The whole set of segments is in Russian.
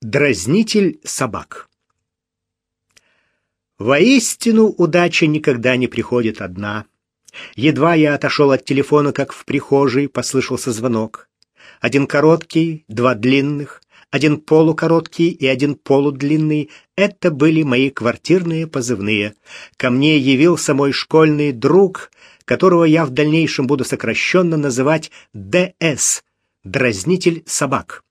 Дразнитель собак. Воистину удача никогда не приходит одна. Едва я отошел от телефона, как в прихожей послышался звонок. Один короткий, два длинных, один полукороткий и один полудлинный — это были мои квартирные позывные. Ко мне явился мой школьный друг, которого я в дальнейшем буду сокращенно называть ДС — дразнитель собак.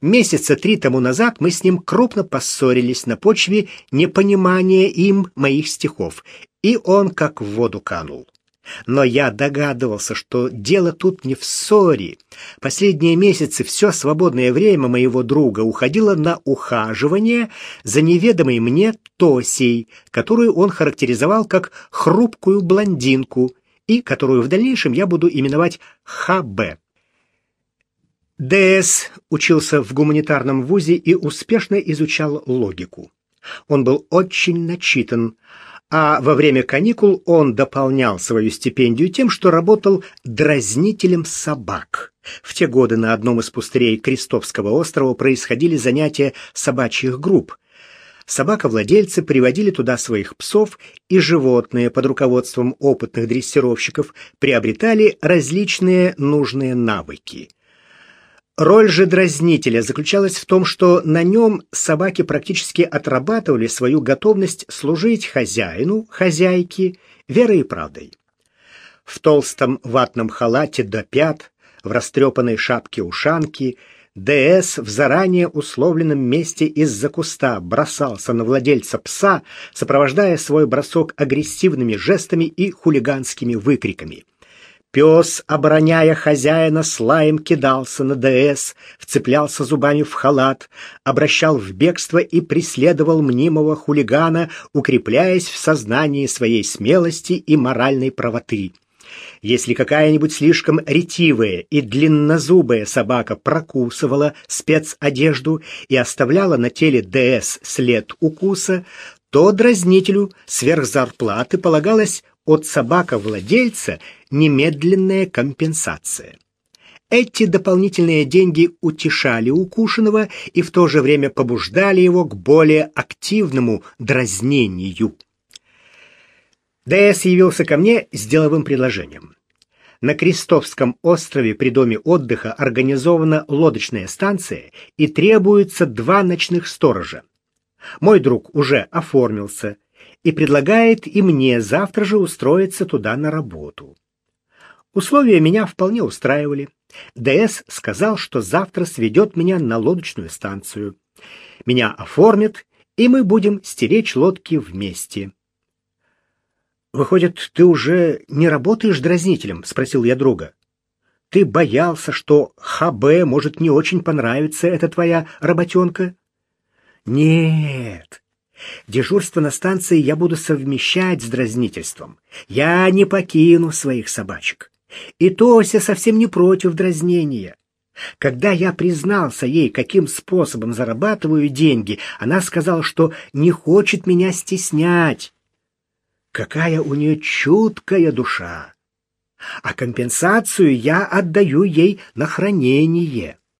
Месяца три тому назад мы с ним крупно поссорились на почве непонимания им моих стихов, и он как в воду канул. Но я догадывался, что дело тут не в ссоре. Последние месяцы все свободное время моего друга уходило на ухаживание за неведомой мне Тосей, которую он характеризовал как хрупкую блондинку и которую в дальнейшем я буду именовать ХБ. ДС учился в гуманитарном вузе и успешно изучал логику. Он был очень начитан, а во время каникул он дополнял свою стипендию тем, что работал дразнителем собак. В те годы на одном из пустырей Крестовского острова происходили занятия собачьих групп. Собаковладельцы приводили туда своих псов, и животные под руководством опытных дрессировщиков приобретали различные нужные навыки. Роль же дразнителя заключалась в том, что на нем собаки практически отрабатывали свою готовность служить хозяину, хозяйке, верой и правдой. В толстом ватном халате до пят, в растрепанной шапке-ушанке, ДС в заранее условленном месте из-за куста бросался на владельца пса, сопровождая свой бросок агрессивными жестами и хулиганскими выкриками. Пес, обороняя хозяина, слаем кидался на ДС, вцеплялся зубами в халат, обращал в бегство и преследовал мнимого хулигана, укрепляясь в сознании своей смелости и моральной правоты. Если какая-нибудь слишком ретивая и длиннозубая собака прокусывала спецодежду и оставляла на теле ДС след укуса, то дразнителю сверх зарплаты полагалось от собака-владельца немедленная компенсация. Эти дополнительные деньги утешали укушенного и в то же время побуждали его к более активному дразнению. ДС явился ко мне с деловым предложением. На Крестовском острове при доме отдыха организована лодочная станция и требуется два ночных сторожа. Мой друг уже оформился и предлагает и мне завтра же устроиться туда на работу. Условия меня вполне устраивали. ДС сказал, что завтра сведет меня на лодочную станцию. Меня оформят, и мы будем стеречь лодки вместе. «Выходит, ты уже не работаешь дразнителем?» — спросил я друга. «Ты боялся, что ХБ может не очень понравиться эта твоя работенка?» «Нет, Дежурство на станции я буду совмещать с дразнительством. Я не покину своих собачек. И Тося совсем не против дразнения. Когда я признался ей, каким способом зарабатываю деньги, она сказала, что не хочет меня стеснять. Какая у нее чуткая душа! А компенсацию я отдаю ей на хранение.